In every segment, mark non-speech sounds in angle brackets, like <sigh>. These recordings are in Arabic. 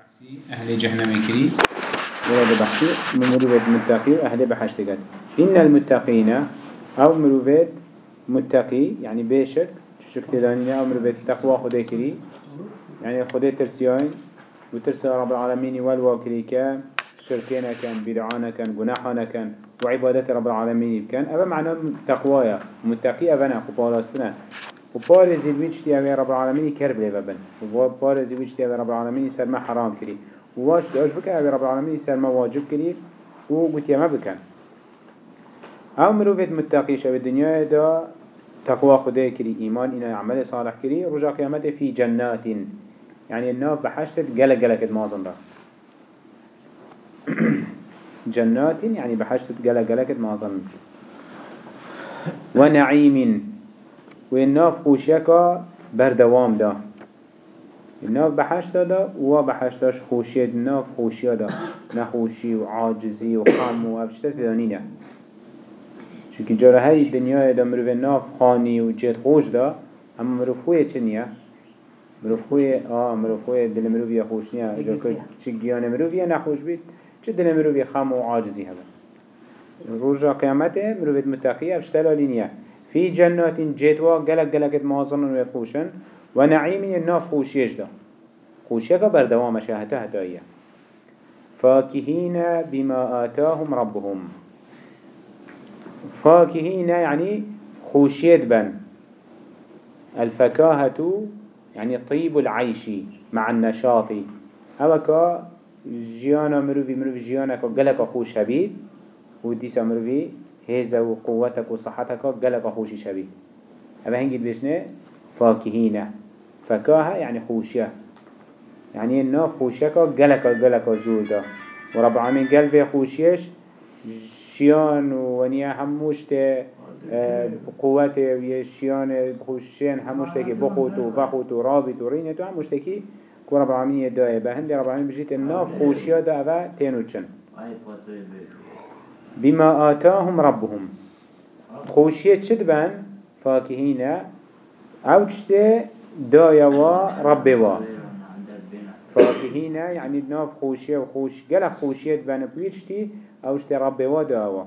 بحثي أهل جهنم كري ولا بحثي مروفات متقي وأهل بحشت قد إن المتقين أو مروفات متقي يعني بيشك شك تدانين أو مروفات تقوى خده كري يعني خده ترسيين وترسى رب العالمين والواكري كان شركينا كان بدعانا كان جناحنا كان وعبادة رب العالمين كان أبا معنى تقوايا متقي أبنا قبالستنا وبارزي الويجتي أبي رب العالمين كرب لي ببن وبارزي الويجتي أبي رب العالمين سر ما حرام كري. وواش داش بك أبي رب العالمين سر ما واجب كري. وقلت يا ما بكن أو مروفت متقي شو الدنيا دا تقوى خدا كري إيمان إن عمل صالح كري. رجع قيامته في جنات. يعني الناف بحشت قلق قلق مازن ده جنات يعني بحشت قلق قلق مازن ونعيم. و ناف خوشیکا بردوام دا. ناف به هشتا دا و به هشتاش خوشید ناف خوشیا دا. نخوشی و عاجزی و خم و افشتا تدانی دا. چونکه جاره های دنیای دا مروف ناف خانی و جد خوش دا اما مروف خوی چه نیا؟ مروف خوی آه مروف خوی دل مروف یا خوش نیه. چه گیان مروف یا نخوش بید چه دل مروف خم و عاجزی هبه. روز قیامت مروف متقیه افشتا لالینیه في جنات جدوا قلق قلقت مازن ويخوشن ونعيم الناف خوشيش دا خوشيك بردوام شاهته هدايا فاكهين بما آتاهم ربهم. فاكهين يعني خوشيت بن. الفكاهة يعني طيب العيش مع النشاط. هوكا جيانا مروفي مروفي جيانا كا خوش هبيد وديسا مروفي هيزا وقوتك وصحتك قلق خوشي شبيه هذا هنجي بيشنه فاكهين. فكاهة يعني خوشية. يعني الناف خوشيك قلق قلق زودا ورب العالمين قلبي خوشيش. شيان ونيا هموشت قوته ويشيان خوشين هموشتكي بخوت وفخوت ورابط ورينت وهموشتكي كو رب العالمين يدعي بهندي رب العالمين بجيت الناف خوشية دا أفا تينو چن بما آتاهم ربهم. خوشية چد فاكهين أو چته دايا و و فاكهين يعني ناف خوشية وخوش قلق خوشية بان بيشتي أو چته رب و داوا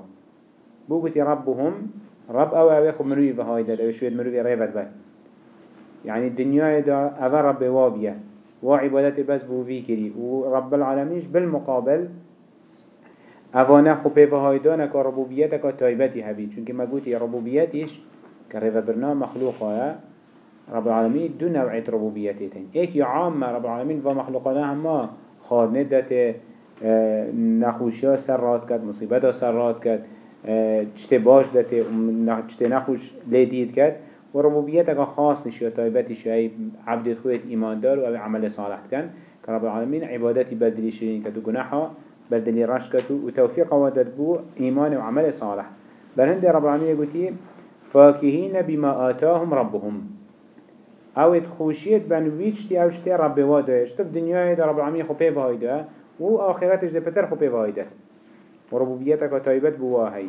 بوغتي ربهم. رب أو أو يخو مروي بهاي دا أو شوية مروي ريفت بان يعني الدنيا دا أو رب و بيه وعبادت بس بو في كري ورب العالمين بالمقابل اوانه خو پیوه هایدانه که ربوبیت که تایبتی هبید چونکه ما گوتی ربوبیتیش که ریوه برنا مخلوقه رب العالمین دو نوعیت ربوبیتی تین ایکی عامه رب العالمین و مخلوقانه همه خارنه دته نخوشی سر راد کرد مصیبت ها سر کرد چته باش چته نخوش لیدید کرد. و ربوبیت اگه خاصش یا طایبتش یا عبد خودت ایماندار و عمل صالح کن که رب العالمین عبادتی بدلی شدین که دو گناه ها بردلي رشكتو وتوفيق ودد بو إيمان وعمل صالح. برهند رب العالمين يقولي فاكهين بما آتاهم ربهم. أو خوشيت بن ويشتي أو شتي رب واده شتف دنيا ده رب العالمين خو بيبه و آخرتش ده بتر خو بيبه هيدا. وربوبيتك طيبت بواهي.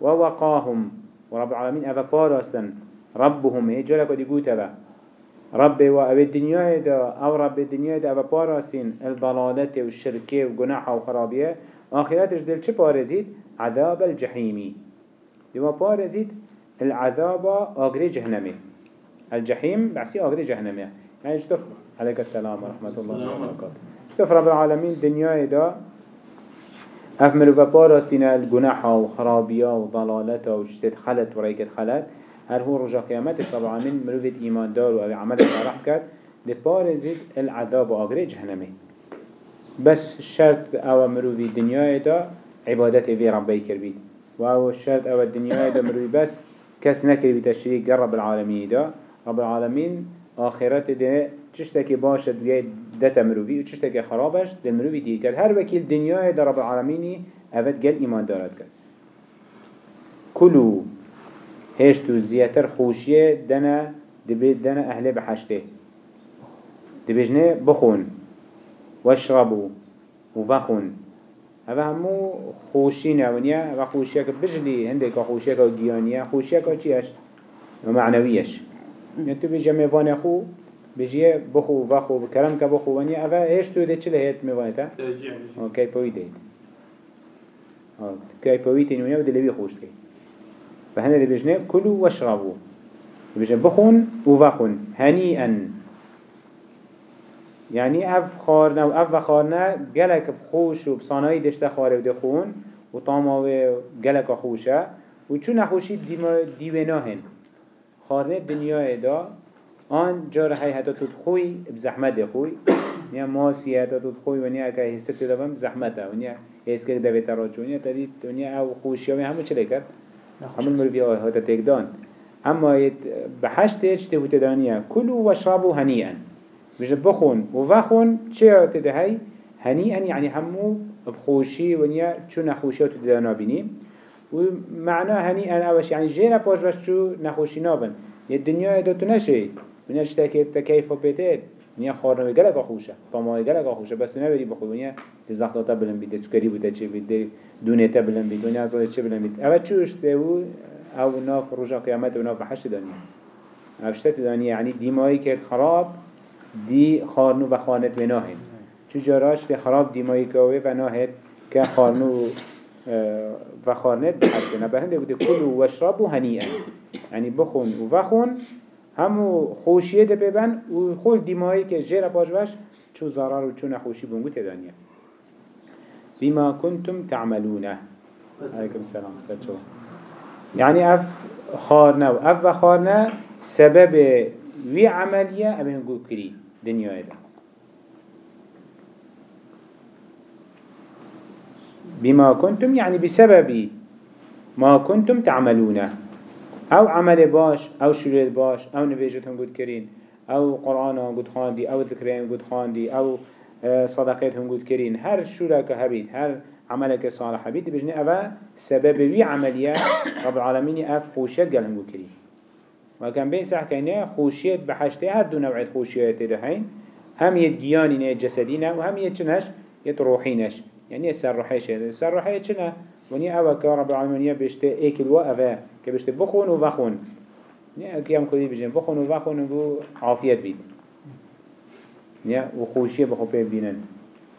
ووقاهم ورب العالمين أفا بارسن. ربهم. هجالك ودي قوتا رب و أو الدنيا دا أو رب الدنيا دا أو باراسين الضلالات والشركة وقناح وخرابية آخرتش دل چه بارزيد عذاب الجحيمي. دوا بارزيد العذاب آقري جهنمي. الجحيم بعسي آقري جهنمي. يعني اشتف عليك السلام ورحمة الله وبركاته اشتف رب العالمين الدنيا دا افملو باراسين القناح وخرابية وضلالات وشتت خلت وريكت خلت هر هو رجا قيامتش طبعا من مروفة إيمان دار و عمل صالح كد لبارزد العذاب وآغري جهنمي بس الشرط أو مروفي دنيا دا عبادت في ربي كربيد و الشرط أو الدنيا دا مروفي بس كس نكر بتشريك رب العالمين دا. رب العالمين آخرت ده چشتكي باشد دتا مروفي و چشتكي خرابش ده مروفي دير كد هر وكيل دنيا دا رب العالمين اوت قل إيمان دارد كد كلوا هشت و زیاتر خوشیه دنا دبید دنا أهل بحشته دبیجنه بخون. واشربو و بخون هذا همو خوشی نونیا و خوشیه که بجلی هنده که خوشیه که گیانیه. خوشیه که چیش؟ معنویش. یعنی تو بجمع وان خو بجيه بخو بخو بكرم كبخو ونيا أفا إيش تو ده چله هيت موايتا ترجع آه كيفوي ديت آه كيفوي تنونيا ودلوي خوش كي فهنا اللي بيجنه كلوا واشربوا. بيجنه بخون وبخون هنيئا. يعني اف خارنا و اف خارنا گلک خوش و بصانایی دشته خاره و دخون و طاماوه گلک خوشه. و چون نخوشی دیویناهن خارنه دنیا دا آن جار هی حتی تود خوی بزحمت خوی. <coughs> نیا ماسی حتی تود خوی و نیا که حسک تدابم زحمته و نیا حس که دویت نیا تدید دنیا او خوشی همه همه کرد؟ همون مروی آه هاتا تکدان اما بحشت اجته و تدانیه کلو و شرابو هنیئن. بيجي بخون. وفخون چه تدهي هنيئا يعني همو بخوشي ونيا چو نخوشي وتدهنا نابيني ومعنى هنيئا اوش يعني جينا باش باش چو نخوشي نابن. الدنيا دو تنشي ونيا اشتاكي تكيف وبيتت نیا خارم گلگ خوشه. طمای گلگ خوشه. بس تو بری با خودونیا دزخ داده بلن بیده سکری بوده چی بیده دونه تا بلن بیده دونه از چی بلن بیت اما چوش تو او؟ ناف روز قیامت و ناف حشر او شتت دنیا یعنی دیمایی که خراب دی خارنو و خانت و ناهد چو جراش دی خراب دیمایی که و ناهد که خارنو و خانه بحشت نه بهنده بوده. کلو و اشربو یعنی بخون و بخون. همو خوشیه ده ببن و خول دیمایی که جیر پاش چو ضرر و چو نخوشی بونگو تدانیه بما كنتم تعملونه. عليكم السلام سجوا يعني اف خارنا و اف خارنا سبب وی عملیه ابن گو کری دنیای ده بما كنتم يعني بسبب ما كنتم تعملونه. أو عمل باش أو شريط باش أو نبيجتهم قد كرين أو قرآن قد خاندي أو ذكرين قد خاندي أو صدقاتهم قد كرين هر شرك هبيت هر عملك صالح هبيت بجني أبا سبب وي عملية رب العالمين أف خوشيت قالهم قد كرين وكان بين ساعة كينه خوشيت بحشته هر دو نوعية خوشيت دهين هم يد جيانين جسدينا وهم يد چنهش يد روحينش يعني السر روحيش السر روحيش چنه وني أوا كرب العالمين بيشته ايكل وأفا كبشته بخون وبخون يعني كيام كلي بيجين بخون وبخون وبو عافيت بيد. يعني وخوشية بخو بينن.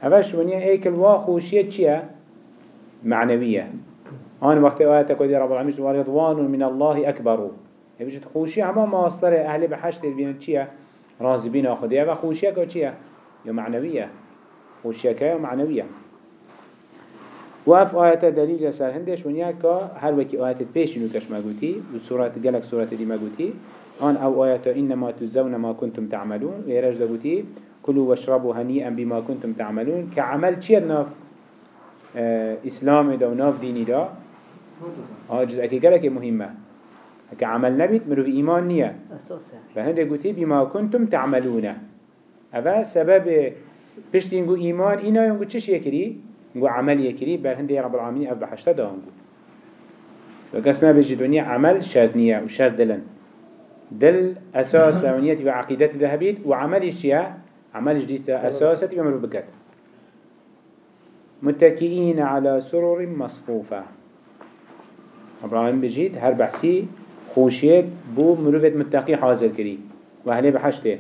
أفاش وني ايكل وخوشية چيا؟ معنوية. آن وقت آيات كودي رب العالمين ورضوان من الله أكبر. بجد خوشی همه ماستر أهل بحشت بینن چیه؟ راضی بین خودیه و خوشیه که چیه؟ یا معنویه خوشیه که یا معنویه و اف آیت دلیل سر هندش ونیا که هر وکی آیت پیش اینو کش مگوتی و سورت گلک سورت دی مگوتی آن أو آیت انما تزون ما کنتم تعملون و یرج دبوتی كلوا واشربوا هنيئا بما كنتم تعملون كعمل چیه ناف؟ آه، اسلام دا و ناف دینی دا؟ آه جزء اکی گلک مهمه. هكا عمل نبيت مروف إيمان نية فهنده قوتي بما كنتم تعملون. أفا سبب بشتي نقو إيمان إنا ينقو چش يكري نقو عمل يكري بل هنده رب العالمين أف بحشتا دا نقو فقسنا بجي دنيا عمل شرط نية وشرط دلن. دل أساس ونيتي وعقيدتي ذهبيت وعمل الشيء عمل جديد أساستي بمروف بكت متكئين على سرر مصفوفة. رب العالمين بجيت هر بحسي خوشيت بو مروفت متقي حاضر كري وهلي بحشته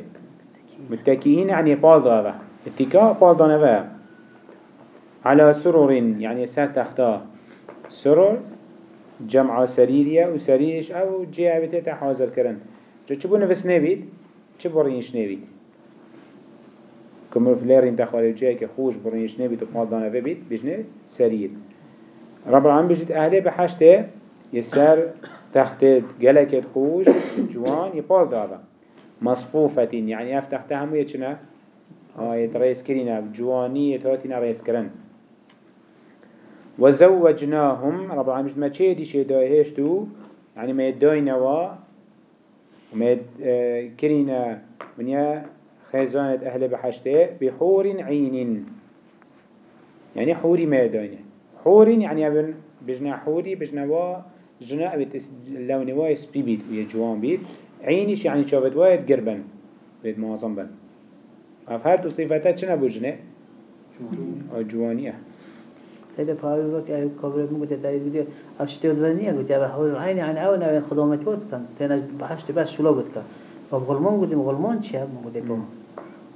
متكئين يعني بال دابا اتكاء بال دانوا على سرور يعني سر تختا سرور جمع سريرية وسريرش أو جي عبتتا حاضر كرن چبو نفس نبيد چبو رينش نبيد كمرو فليرين تخوالي جاي كخوش برينش نبيد وقال دانوا بيت بجنه سرير رب العالمين بجد أهلي بحشته يسر تحت جلك خوش جوان يبال دادا مصفوفتين يعني اف تحت همو يچنا آية رئيس كرينا جواني يتواتينا رئيس كرن وزوجناهم. رب العالمين ما چه دي شه دايهشتو يعني ما يداينا و وما يد كرينا من يا خزانة أهل بحشتة بحور عين. يعني حوري ما يداينا حور يعني أبن بجنا حوري بجنا جنا بيت لون واي سبي بيت ويا جوان بيت. عينيش يعني شافت وايد قربن بيت معظم بن. تو صفاتات چنا بو جنه جوانية. سيدا پاوی وقت ای کابر مو گفت داری دیگه افشته ودنیه گفت یا حول عین عن أو نه خدامت کد کن تنش بحشت بس شلو کن طب غلمان قدم غلمان چه ما قدم با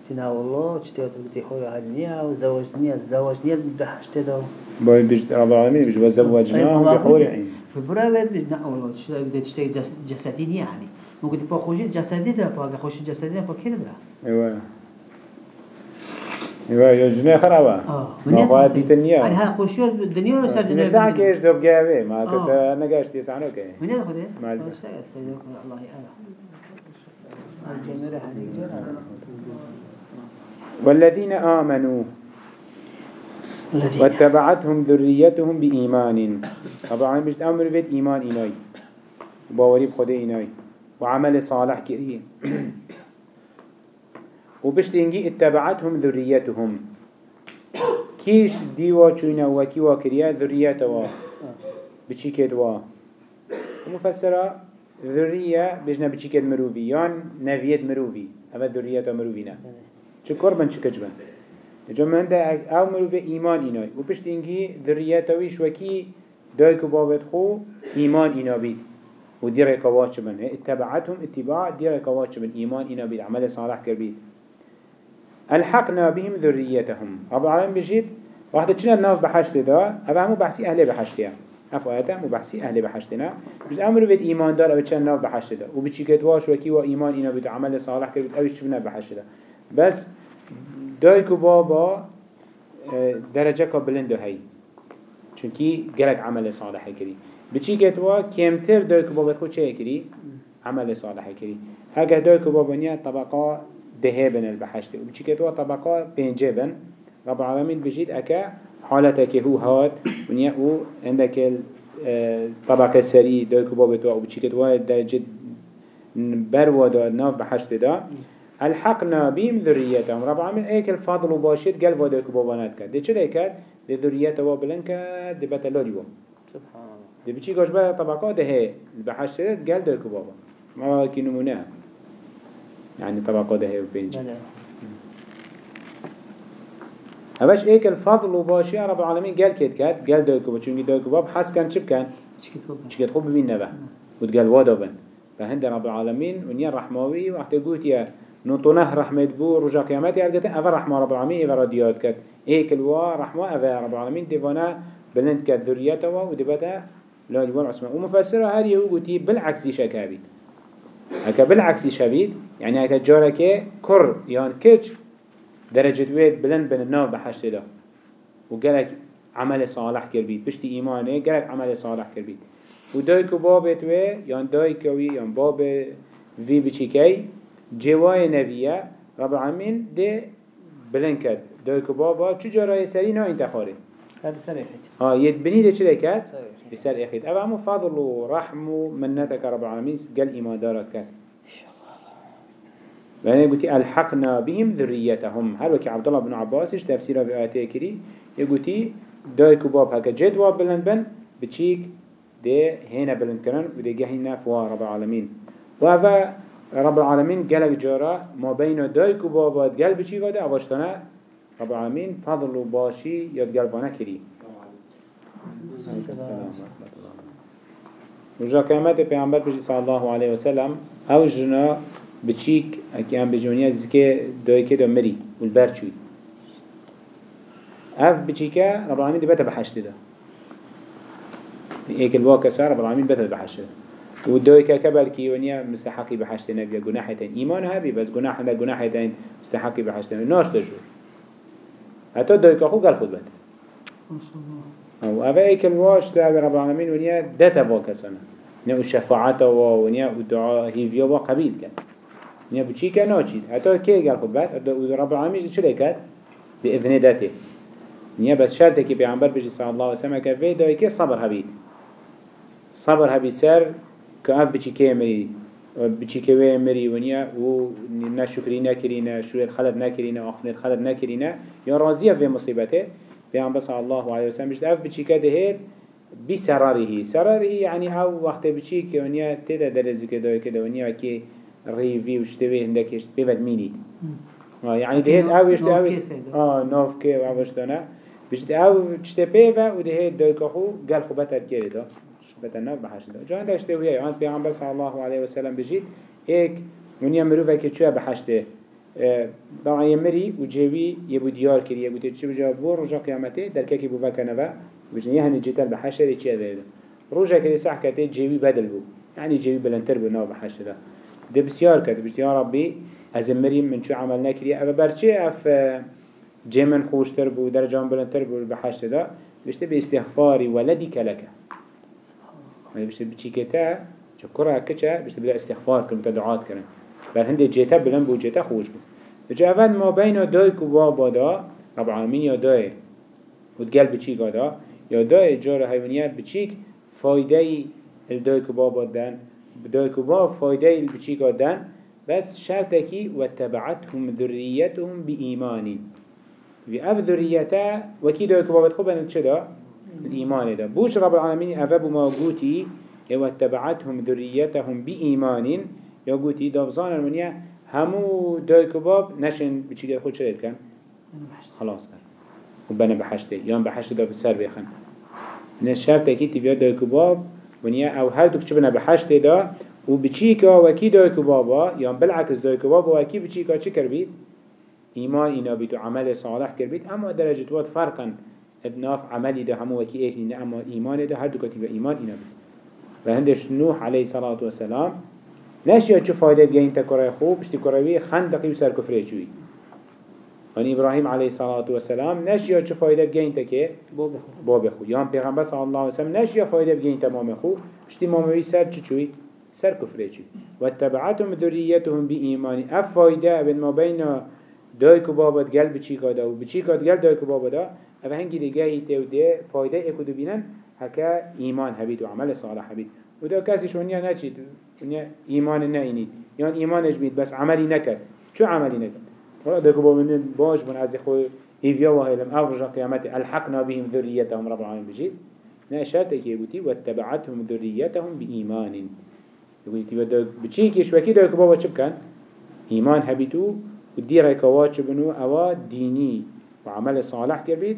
تنا والله چتیات قدی خوی هنیا و زواج نیا زواج نیا بحشت دا باید بجد رب العالمین بجد وزوجناهم بحور عين براود نه والله چتی جسدی نیا يعني با خوشی جسدی دا با خوشی جسدی دا با کی دا أيوه أيوه يا جنيه خرابة ما قاعد تنيا يعني ها خوشی دنیا سر دنیا نسان كيش دوب جاوي ما. كنت نقاش تسعانو كي من هذا خده؟ الله يعلم والذين آمنوا واتبعتهم ذريتهم بإيمان طبعا مش أمر بيت إيمان إناي باوري بخده إناي وعمل صالح كريم وبشتنجي اتبعتهم ذريتهم. كيش ديوا چونا وكيوا كريا ذريتوا؟ بچي كدوا ومفسرة ذرية بجنا بچي كد مروبي. يان نفيت مروبي. أما ذريتا مروبي نا چه قربن چه كجبن؟ جمع هنده أو مروبي إيمان إناي وبشتنجي ذريتويش وكي دايكو بابت خو إيمان إنا بيت ودير ركواش من اتبعتهم اتباع دير ركواش من إيمان إنا بيت عمل صالح كربيت الحقنا بهم ذريتهم. رب العالمين بجيت واحدة چنا الناف بحشت دا أبا همو بحثي أهل بحشتها أفو آياتا مو بحثي أهل بحشتنا بس أمر بيت إيمان دار أبا چنا الناف بحشت دا وبچي كتواش وكي و إيمان إنا بيت عمل صالح كربيت أوش شبنا بحشت دا بس دايكو بابا آه، درجة بلند هاي. چونكي گلك عمل صالح كري. بچي كتوا كمتر دايكو بابا خو چه كري؟ عمل صالح كري. هكا دايكو بابا نيا طبقة دهبن البحشت وبچي كتوا طبقة بينجبن رب العالمين بجيد أكا حالتك هو هاد. ونيا هو عندك آه، طبقة سري دايكو بابا توا وبچي كتوا درجة بروا دا ناف بحشت دا. الحقنا بهم ذريتهم رب العالمين ايك الفضل وباشد قلب ودايكو بابا نتكد دي چه كد دي ذريته وابلن كد دي بو سبحان الله. دي بچي گوش بها طبقات ده البحشت قل دايكو بابا. ما كي نمونه. يعني طبقات ده وبينج بله هبش ايك الفضل وباشي رب العالمين قال كد كد قال دايكو بابا چونكي دايكو بابا حس كان چب كان؟ كده خوب ببين نبه وتقال وادا بن. فهند رب العالمين ونيا رحماوي وقت قلت يا نطنه رحمة بو رجا قيامتي قالت أفا رحمة رب العالمين إفا رديات كت إيه كلوا رحمة أفا رب العالمين دفانا بلند كت ذريته ودبتا لا يوان عثمان. ومفسرة هذه هو قلتي بالعكس شكابيت هكا بالعكس شبيت يعني هكا جارك كر يان كج درجة ويد بلند بن النار بحشت ده وقالك عمل صالح كربيت بشتي إيمانه قالك عمل صالح كربيت ودايكو بابت وي يان دايكوي يان باب في بچيكي جواي نبيه رب العالمين ده بلند كد دايكو بابا چو جارای سري نا انتخاره هذا سريحة آه يتبني ده چه كد سريحة بسر اخيد أبا همو فضل ورحم ومنتك رب العالمين قال إيمان دارت كد لأن يقولي ألحقنا بهم ذريتهم. هل وكي عبد الله بن عباسش تفسيره في آياته كري؟ يقولي دايكو باب هكا جد واب بلند بن بتشيك ده هنا بلند كرن وده جهينا فوا رب العالمين. وهذا رب العالمين قالك جارا ما بين دايكو بابات قال بچي قاده اواشتنا رب العالمين فضل وباشي يد قلبانا كري عليك السلام ورحمة الله رجا قيامت پیامبر بجی صلی الله علیه و سلم أو جنا بچیک اکی هم بجونیا زکه دای که دا مری چوی اف بچیکه رب العالمین دی بتا بحشت ده ایک سار رب العالمین بتا بحشت و که کبر کی ونیا مستحقی بحشت نبیا گناحتین ایمان هبی بس گناح نه گناحتین مستحقی بحشت ناش تجور دای که خو گل خود أو اوه ایکل واش ده رب العالمین ونیا دتا وا کسانه نه شفاعت و ونیا و دعا هیویا و قبیل کن نیا بچی که ناچید حتی که گل خود بعد؟ و رب العالمین چه کرد به اذن دته. نیا بس شرطه که پیامبر بجی صلی الله و سلم که وی دای که صبر هبید صبر هبی سر که اف بچی که مری بچی که وی مری ونیا و نه نکری نه شوید خلد نکری نه آخفنید خلد نکری نه یا راضیه به مصیبته پیامبر صلی الله علیه و سلم بجد اف بچی که دهید بسراره سراره يعني أو وقت بچی که ونیا تیدا درزی که دای که دونیا که ریوی وشتوی هندکش ببد مینید آه يعني دهيت أو يشت كي سيدا. آه نوف كي أو اشتنا بيشت تشت بيفا ودهيت دويكا خو قال خو بتر كيري دا بتر نوف بحش دا جان داشت ويا عن پیغمبر صلى الله عليه وسلم بجيت هيك ونیا مروفه که چه بحشته طبعا يمري وجيبي يبو ديار كري يبو تشي بجا؟ بو رجا قيامته در كي بو فكنوا بجن يهني جتل بحشر چي هذا رجا كري صح كته جيبي بدل بو يعني جيبي بلنتر بنا بحشر ده بسيار كده بجد يا ربي از مريم من شو عملنا كري اما برچه اف جيمن خوشتر بو درجان بلنتر بو بحشر ده بشته باستغفاري ولدك لك يعني بشته بچيكتا شكرا كچا بشته بلا استغفار كلمة دعات كرن بل هنده جيتا بلن بو جيتا خوش بو بجا اول ما بين دايك و بابا دا رب العالمين يا داي وتقل بچيك دا يا داي جار حيوانيات بچيك فايده الدايك و بابا دان بدايك و بابا فايده البچيك دان بس شرطكي واتبعتهم ذريتهم بإيمان في أف ذريتا وكي دايك بابا تخبن چدا الإيمان دا؟ بوش رب العالمين أفبو ما قوتي واتبعتهم ذريتهم بإيمان یا گوتی دافزان المنیا همو دای کباب نشن بچی خود شرید کن؟ خلاص کن. و بنا بحشته یا بحشته دا بسر بخن. نه شرط اکی تیویا دای کباب ونیا أو هر دو کچه بنا بحشته دا و بچی که وکی دای کبابا یا بالعکس دای کباب و وکی بچی که چی کر بید ایمان اینا بید و عمل صالح کر بید اما درجه وات فرقا ابناف عملی ده همو وکی ایک اما ایمان ده هر دو کتیبه ایمان اینا بید و هندش نوح علیه صلاة و چه فایده بگه این تکرای خوب بشتی کروی خندقی و سر کفره چوی ونی ابراهیم علیه الصلاة والسلام چه فایده بگه این تکه باب خو یا پیغمبر صلی الله علیه وسلم نشیا فایده بگه این تمام خو بشتی ماموی سر چوی؟ سر کفره چوی. و تبعتهم ذریتهم بی ایمانی اف فایده ابن ما بین دای کو بابت گل بچی کادا و بچی کاد گل دای کو بابا دا أو هنگی دیگه ایته و ده فایده اکدو بینن هکا ایمان هبید و عمل صالح هبید و دا کسی شونیا نچید ایمان نینید. یا ایمانش بید بس عملی نکرد. چو عملی نکرد؟ ولا دكو بمن باش من از خو هيفيا وهيلم أو رجع قيامته الحقنا بهم ذريتهم رب العالمين بجيد ناشاتك يقولي واتبعتهم ذريتهم بإيمان يقولي تبدا بچي كي شوكي دكو بابا چب كان إيمان هبيتو ودي ريكوات بنو؟ اوا ديني وعمل صالح كبيت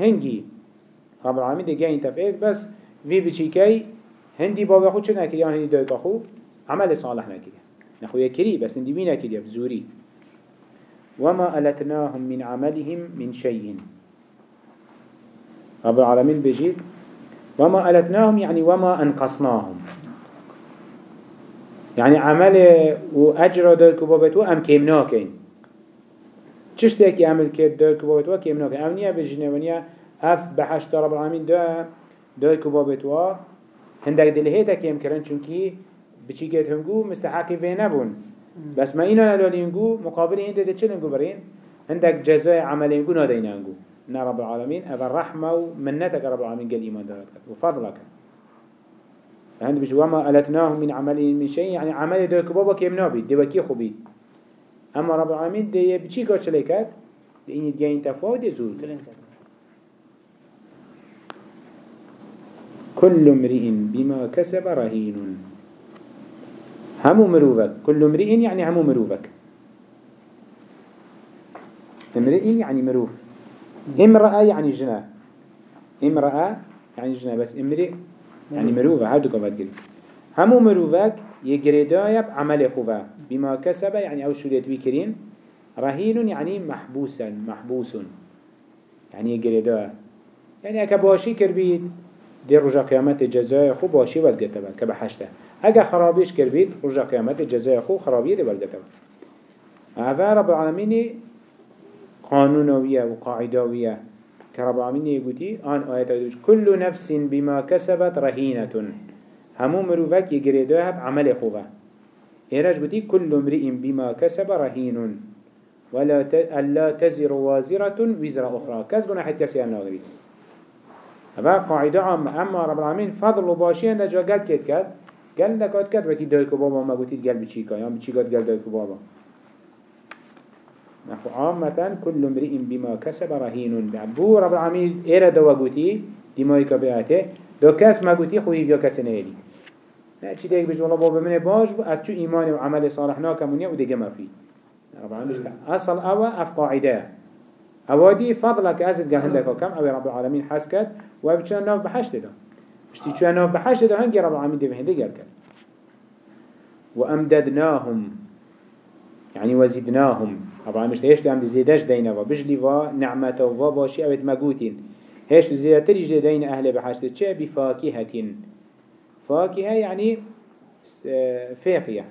هنجي رب العالمين جاين تفعيل بس في بچي كي هندي بابا خو چه نكري هندي دايكا خو عمل صالح نكري نخو يكري بس هندي مين نكري بزوري وما ألتناهم من عملهم من شيء رب العالمين بجيد وما ألتناهم يعني وما أنقصناهم. يعني عمل وأجر دايكو بابتو أم كيمناكين چشتك عمل كيد دايكو بابتو كيمناكين أمنيا بجنوانيا أف بحشت رب العالمين دا بابتو هندك دلهيتا كيم كرن چونكي بچي قد هنگو مستحقي في نبون. بس ما إنا نلالينگو مقابل هنده ده چل هنگو برين هندك جزاء عملينگو نادين هنگو. نا رب العالمين أفا الرحمة ومنتك رب العالمين قال إيمان دارتك وفضلك هند بش وما ألتناهم من عمل من شيء يعني عمل ده كبابا كيم نابي ده وكي خبي أما رب العالمين ده بچي قد شليكات ده إني تجاين تفاوت زول كل امرئ بما كسب رهين. همو مروفك كل امرئ يعني همو مروفك امرئ يعني مروف امرأة يعني جنا امرأة يعني جنا بس امرئ يعني مروفة هادو كفات قريب همو مروفك يقريدايا بعمل خوفا بما كسب يعني أو شريت بكرين. رهين يعني محبوسا. محبوس يعني يقريدايا يعني اكباشي كربيد دي رجا قيامت جزاء خو باشي والقتبه كبحشته اگه خرابيش كربيت رجا قيامت جزاء خو خرابيه دي والقتبه هذا رب العالمين قانونوية وقاعدوية كرب العالمين يقولي آن آيات دوش كل نفس بما كسبت رهينة همو مروفك يقريدوها بعمل خوفه إيراج قلتي كل امرئ بما كسب رهين ولا تزر وازرة وزر أخرى. كسبنا حتى كسي الناغري هذا قاعدة عامة أما رب العالمين فضل وباشي عند جا قد كد كد قال لك قد كد وكي دايكو بابا ما قلتي قال بچيكا يعني بچيكا قال دايكو بابا؟ نحو عامة كل امرئ بما كسب رهين بو رب العالمين إيرا دوا قلتي دمائكا بياته دو كاس ما قلتي خوي بيا كاس نيلي لا چي ديك بجو الله بابا مني باش از چو إيمان وعمل صالح ناكمونيا ودي ما في رب العالمين أصل أوا أف قاعدة. اوادي فضلك أزد قال هندك كم أو رب العالمين حسكت وابتشان ناف بحشت ده اشتي چان ناف بحشت ده هنگي رب العالمين ده هنده قال كد وأمددناهم. يعني وزدناهم. طبعا مش ليش؟ لهم زيدش دينا وبجلي و نعمة و باشي. أبد مجوتين هيش زيادة تريج دين أهل بحشت. چه؟ بفاكهة فاكهة يعني فاقية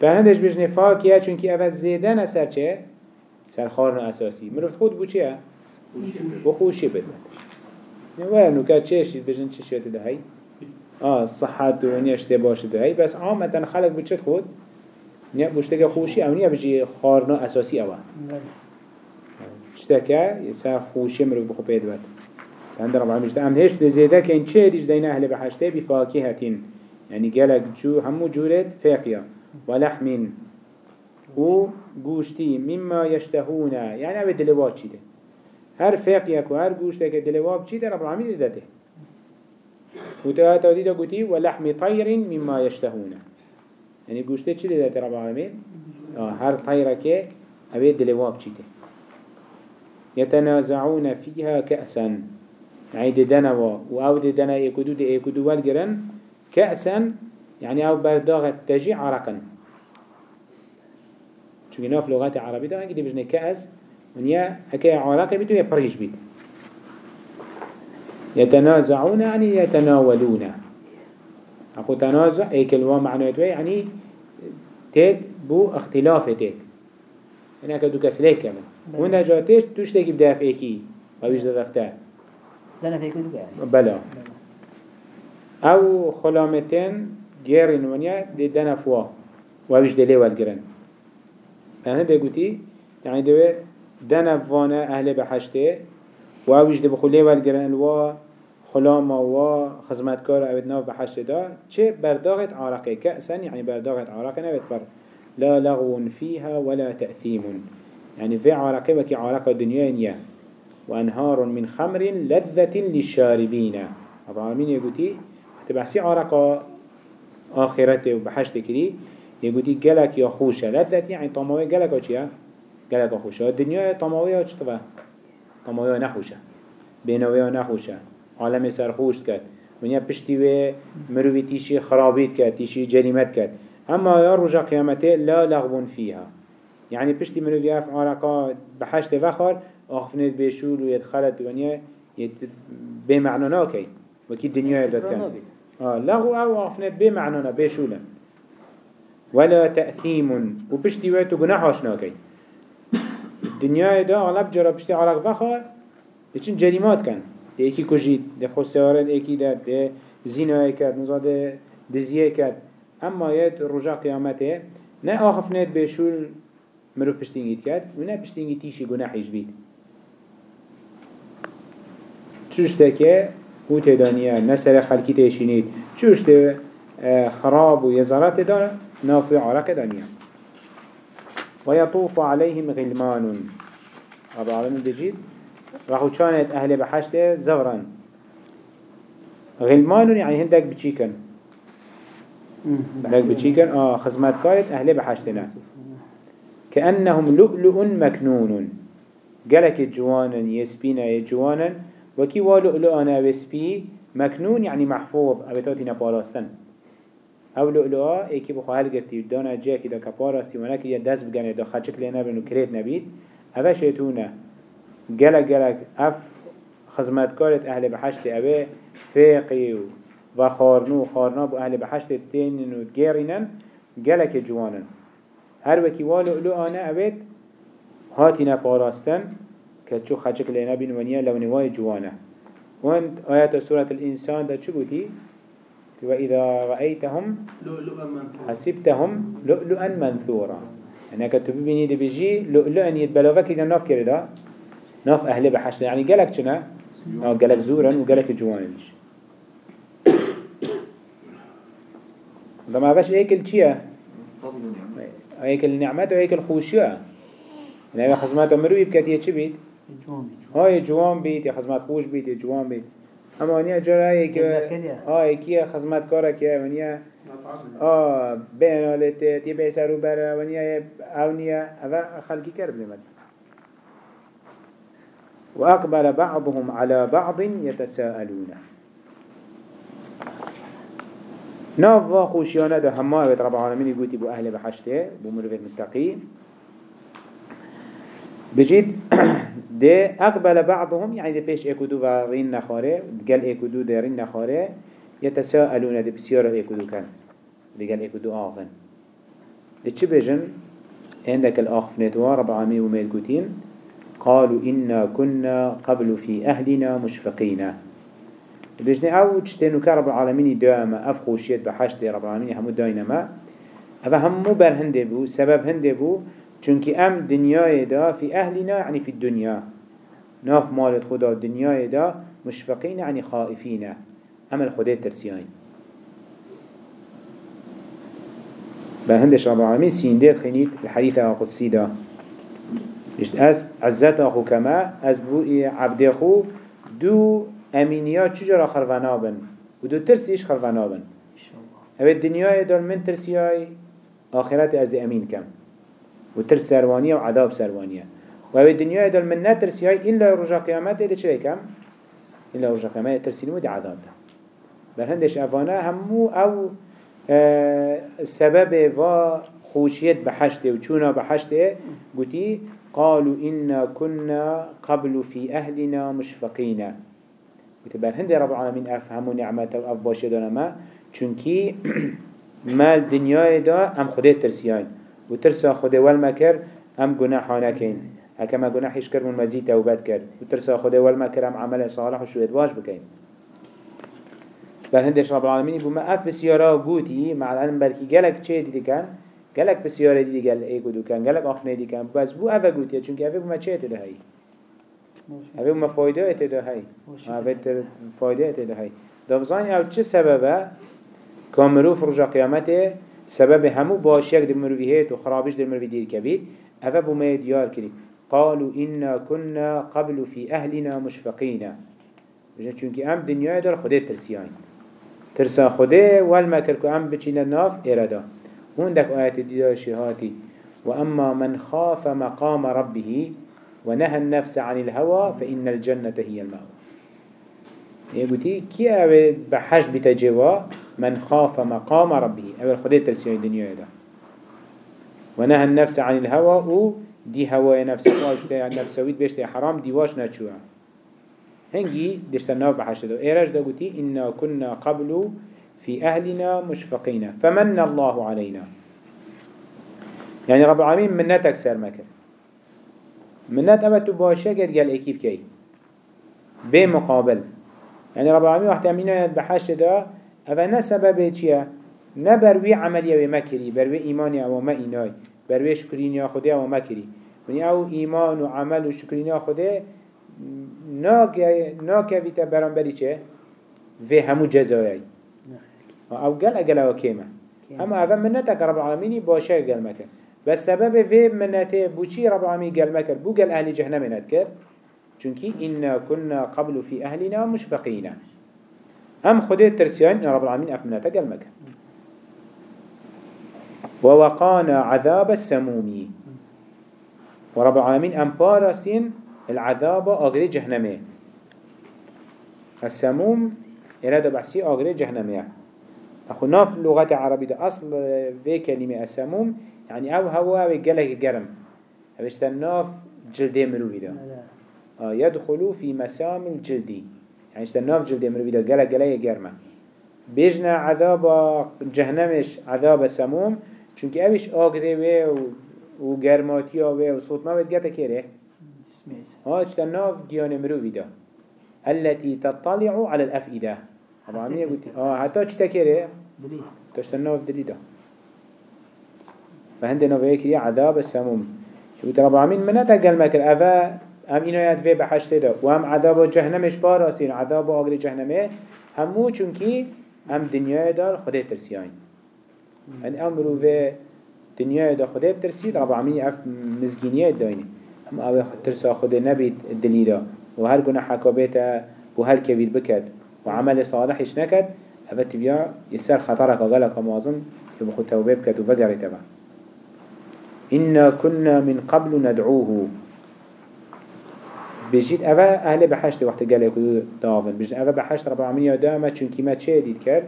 فهندش بجنه فاكهة چونكي أفز زيدان أسر چه؟ سر خارن أساسي مروفت خود بو چه؟ بو خوشي بدنا وين وكا چه بجن شوية ده هاي؟ آه صحت و ونیا اشته باشه ده هاي بس عامة خلق بو چه خود؟ نیا بوشتك خوشي أو نیا بجي خارنا أساسي أوه اشتكى يسا خوشي مروف بخو بيد بد عند رب العالمين ام هيش بزيادة كين چه ديش دين أهل بحشته بفاكهة يعني قالك جو همو جورت فاقية ولحم و گوشتی مما يشتهونا يعني أبي دلوات چيده هر فاقيك و هر گوشتك دلوات چيده رب العالمين داده وتهاتا ديدا قوتي ولحم طير مما يشتهونا يعني گوشته چي داده رب العالمين آه هر طيرك أبي دلوات چيده يتنازعون فيها كأسا يعني ددنا و أو ددنا يكدو دي يكدو والجرن كأسا يعني أو برداغة تجي عرقا. قلنا في لغات عربية ده هنجي بجنا كأس ونيا هكا عرق بيتو يبريش بيت يتنازعون يعني يتناولون أكو تنازع أي كلمة معنوية يعني تيد بو اختلاف تيد هناك دو كسليك كمان هنا جاتيش توش تيجي بدافع ايكي أو يجد دفتر دنا فيكم دو بلا أو خلامتين جيرين ونيا دي دنا فوا وابيش دلي والجرن ده قوتي يعني ده دنا فانا أهل بحشته وابيش ده بخلي والجرن و خلاما و خزمتكار اوید ناف بحشت دا. چه برداغت عرقه كأسا يعني برداغت عرقه نوید بر لا لغو فيها ولا تأثيم يعني في عرقه وكي عرقه دنيا نيا وأنهار من خمر لذة للشاربين رب العالمين يقولي تبحسي عرقة آخرته وبحشت كري يقولي جلك يا خوشة لذة يعني طماوية جلك أشياء جلك خوشة الدنيا طماوية أشتبه طماوية نخوشة بينوية نخوشة عالم سرخوش كد ونیا پشتی و مروی تیشی خرابیت کد تیشی جریمت کد اما یا رجا قیامته لا لغبون فيها يعني پشتی مروی اف عرقا بحشت وخار آخفنت بشول و يدخلت ونیا ناكي وكي الدنيا يبدأ كان آه لغو أو آخفنت بمعنى بشولا ولا تأثيم. وبشتي وقتو جناحش ناكي. الدنيا دا غلب جرى بشتي عرق فخر يشين جريمات كان؟ إيكي كجيت ده خسارة إيكي ده ده زنا كات نزاد دزيه كات أما يد رجع قيامته نه آخفنت بشول مروف پشتینگیت کرد و نه پشتینگی تیشی گناحیش بید چوشته که هو تدانيه نسر خلقی تشینید چوشته خراب و يزارات دار نافع عرق دانيه ويطوف عليهم غلمان. رب العالمين دجيد راحو كانت أهل بحشته زورا غلمان يعني هندك بتشيكن هندك بتشيكن آه خزمات كارت أهل بحشتنا. كأنهم لؤلؤ مكنون. قالك جوانا يسبينا جوانا وكي أنا وسبي مكنون يعني محفوظ أبتاتنا باراستن أو لؤلؤا ايكي بخو هل گرتي دانا جا كي دا كبارستي ونك يا دست بگنه دا خچك لنا بنو كريت نبيد اوه شيطونه گلک گلک اف خزمتکارت أهل بحشت اوه فيقي و خارنو خارنا بو أهل بحشت تينن و گيرنن گلک جوانن هر وكي والؤلؤ آنا اوه هاتنا باراستن كتشو خچك لنا بين ونيا لو نواي جوانا وانت آيات سورة الإنسان دا چو بوتي وإذا رأيتهم حسبتهم لؤلؤا منثورا. أنا كتب بني دي بيجي لؤلؤا يتبلوغا كده ناف كده ناف أهل بحشت يعني قالك چنا قالك زورا وقالك جوانا ليش ما باش هيكل چيا هيكل النعمات وهيكل خوشيا يعني خزمات مروي بكاتيه چي بيت؟ هاي جوان بيت. يا خزمات خوش بيت يا جوان بيت. اما ونیا جرایی که آه کیه خدمت کاره که ونیا آه بین آلته تی به سرو بره ونیا اونیا. اوه خلقی کرد نمد وأقبل بعضهم على بعض يتساءلون. ناف وا خوشيانا ده. اوید رب العالمين يقولي بو أهل بحشته بو مروفت متقي بجيت <coughs> ده أقبل بعضهم يعني ده بيش اكدو ورين نخاره قال اكدو ده رين نخاره يتساءلون ده بسيارة اكدو كان ده قال اكدو آغن ده چه بجن؟ عندك الآخ فنتوا رب العالمين وميل قوتين قالوا إنا كنا قبل في أهلنا مشفقين. بجنه أو چتنو که رب العالمین دائما اف خوشیت به حشت رب العالمین همو داینما اما همو بر هنده بو سبب هنده بو چونك ام دنیای دا في اهلنا يعني في الدنيا ناف مالت خدا دنیای دا مشفقين يعني خائفين اما خدا ترسيين بهندش رب العالمين سينده خنيت الحديث القدسي دا. اشت از عزت آخو كما از بو عبد اخو دو امینیا چجورا خروانا بن؟ و دو ترسیش خروانا بن. اوه دنیای دال من ترسیای آخرت از امین کم. و ترس سروانیه و عذاب سروانیه و اوه دنیای دال من نترسیای الا رجا قیامت ایده چه کم؟ الا رجا قیامت ترسیلمو دی عذاب ده بر هندش افانه همو آه، سبب و خوشیت بحشته و چونا بحشته قوتي قالوا إنا كنا قبل في أهلنا مشفقين. وتبر هند رب العالمين أفهموا نعمته وأف باشي دانا ما چونكي <clears throat> مال دنيا دا هم خده ترسيان وترسا خده والمكر هم گناحانا كين هكما گناحش كر من مزيد توبات كر وترسا خده والمكر هم عمل صالح وشويد واش بكين بل هندش رب العالمين بما أف بسيارة وقوتي مع العلم بلكي قالك چه دي كان قالك بسيارة دي قال إيه قدو كان قالك أخفنه دي كان بس بو أفا قوتي چونك أفا بما چه تدهي اوه ما فایده اتده هی اوه فایده اتده هی دابزانی أو چه سببه؟ که مروف رجا قیامته سبب همو باشیک در مروفی هیت و خرابش در مروفی دیر کبید اوه بو ما دیار کری قالوا إنا كنا قبل في أهلنا مشفقين بجن چونك ام دنيا دار خده ترسيان ترسا خده والما كركو ام بچين الناف إرادا. هون دك آيات ديدار شهاتي وأما من خاف مقام ربه ونهى النفس عن الهوى فإن الجنة هي المأوى. يقولي كي أول بحج من خاف مقام ربه. أول خدي ترسيه الدنيا ده ونهى النفس عن الهوى و دي هوا نفس واش ده نفس ويد بيشته حرام دي واش نشوا هنجي دشتنا بحش ده إيرج ده قلتي؟ إنا كنا قبل في أهلنا مشفقين. فمن الله علينا. يعني رب العالمين منتك سر مكر منت اما تو باشه قد قال اكيب كي. بمقابل. يعني رب العالمين وقت امينة بحشت اما نه سبب چيه نه بروي عملية ومكري بروي ايماني أو ما ايناي بروي شكريني خده أو مكري وني أو ايمان و عمل و شكريني خده ناكويتا برانبري چه في همو جزايا أو قال أقل أو كيما اما اول منتك رب العالمين باشه قال مكر بس سبب في منته بوشي رب العالمين قال مكر بو قال أهل جهنم نذكر چونكي إنا كنا قبل في أهلنا مشفقين هم خده ترسيان؟ رب العالمين أف منته قال مكر ووقانا عذاب السمومي ورب العالمين أم بارسين العذاب أغري جهنمي. السموم إرادة بحسي أغري جهنمي. أخو ناف لغة عربية أصل في كلمة السموم يعني أو هوا أو جلك جرم هبشت الناف جلدي مروي ده. آه يدخلوا في مسام الجلدي يعني اشت الناف جلدي مروي ده جلك جلك جرمه بيجنا عذاب جهنمش عذاب سموم چونك اوش آگره و و گرماتی و صوت ما بد گتا كيره ها اشت الناف جيان مروي ده التي تطلع على الأفئدة. طبعا قلت آه حتى اشت كيره دلي تشت الناف دلي ده فهندنا ويكي عذاب السموم شو رب العالمين من تقل مكر أفا هم إنو يدفي بحشت ده وهم عذاب جهنمش باراسين عذاب آقر جهنمه. همو چونكي هم دنيا دار خده ترسيان يعني أمرو في دنيا دار خده ترسيد رب العالمين أف مزگينيات دايني هم أوه ترسا خده نبيت دليدا وهل قنا حكابيتا وهل كبير بكت وعمل صالحش نكت أفا تبيا يسار خطرك وغلق موازن يبخو توبه بكت وفقر تبع إنا كنا من قبل ندعوه. بجيت أفا أهل بحشت وقت قال يكو دافن بجيت أفا بحشت رب العالمين يداما چونكي ما چه ديد كر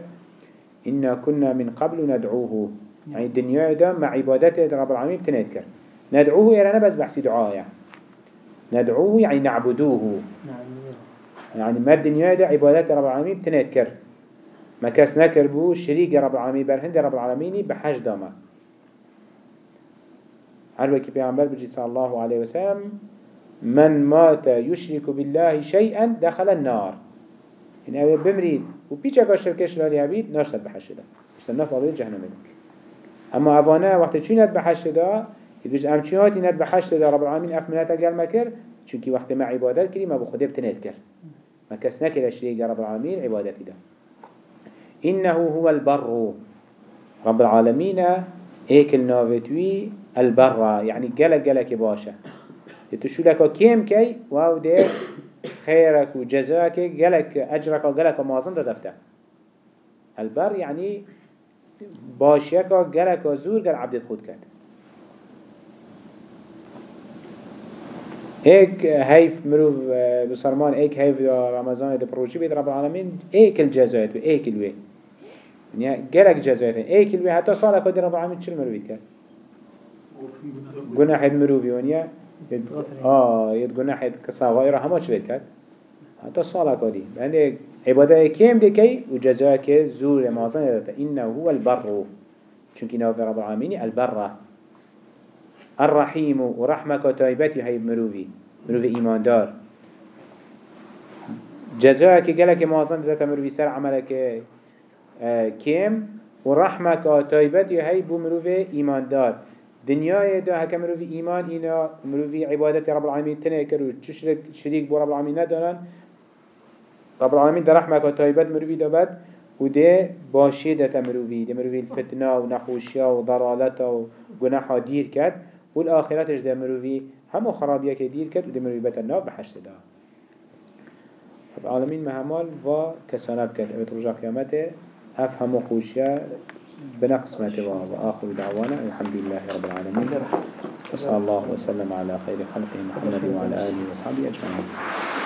إنا كنا من قبل ندعوه. يعني الدنيا دا مع عبادته رب العالمين تنذكر ندعوه يعني بس بحسي دعاء يعني. ندعوه يعني نعبدوه. يعني ما الدنيا دا عبادات رب العالمين تنذكر ما كاس نكر بو شريك رب العالمين برهند رب العالمين بحج داما. هل وكي بيعمل بجي صلى الله عليه وسلم من مات يشرك بالله شيئا دخل النار. إن أبي بمريد وبيش أكا شركش لالي هبيد ناشتر بحش دا اشتر نفع جهنم أما أبانا وقت چون ند بحش دا يدوش أم چوناتي ند بحش دا رب العالمين أف مناتا قال ما كر چونكي وقت ما عبادات كري ما بخده بتنيت كر ما كس نكر الشريك رب العالمين عبادتي دا إنه هو البر. رب العالمين هيك النافتوي البر يعني جلك جلك باشا تشو لك كيم كي واو ده خيرك وجزاك جلك أجرك وجلك مازن دفته البر يعني باشيك جلك زور جل عبد خود كات هيك هيف مروف بسرمان هيك هيف رمضان ده بروجي بيت رب العالمين هيك الجزاء هيك الوي يعني جلك جزاء هيك الوي حتى صالك ودي رب العالمين شو المروف كات جناح المروفي ونيا آه يد جناح كصغيرة هما شو كات حتى صالك ودي يعني عبادة كيم دكي وجزاك زور مازن إنه هو البر. چونك نوف رب العالمين البر. الرحيم ورحمك وتايبتي هاي مروفي مروفي إيمان دار جزاك قالك مازن دتا مروفي سر عملك آه كيم ورحمك وتايبتي هاي بو مروفي إيمان دار دنیای دا هکه مروفی ایمان اینا مروفی عبادت رب العالمین تنه کرد و چشرک شریک بو رب العالمین ندارن. رب العالمين ده رحمة كتايبت مروفي دابت وده باشي ده مروفي ده مروفي الفتنة ونخوشيا وضلالتا وقناحا دير كد والآخراتش ده مروفي همو خرابيا كدير كد وده مروفي بتنا بحشت ده رب العالمين مهمال و كسانات كد اوت رجا قيامته اف همو خوشيا بنقسمته وآخر دعوانا الحمد لله رب العالمين. وصلى الله وسلم على خير خلقه محمد وعلى آله وصحبه أجمعين.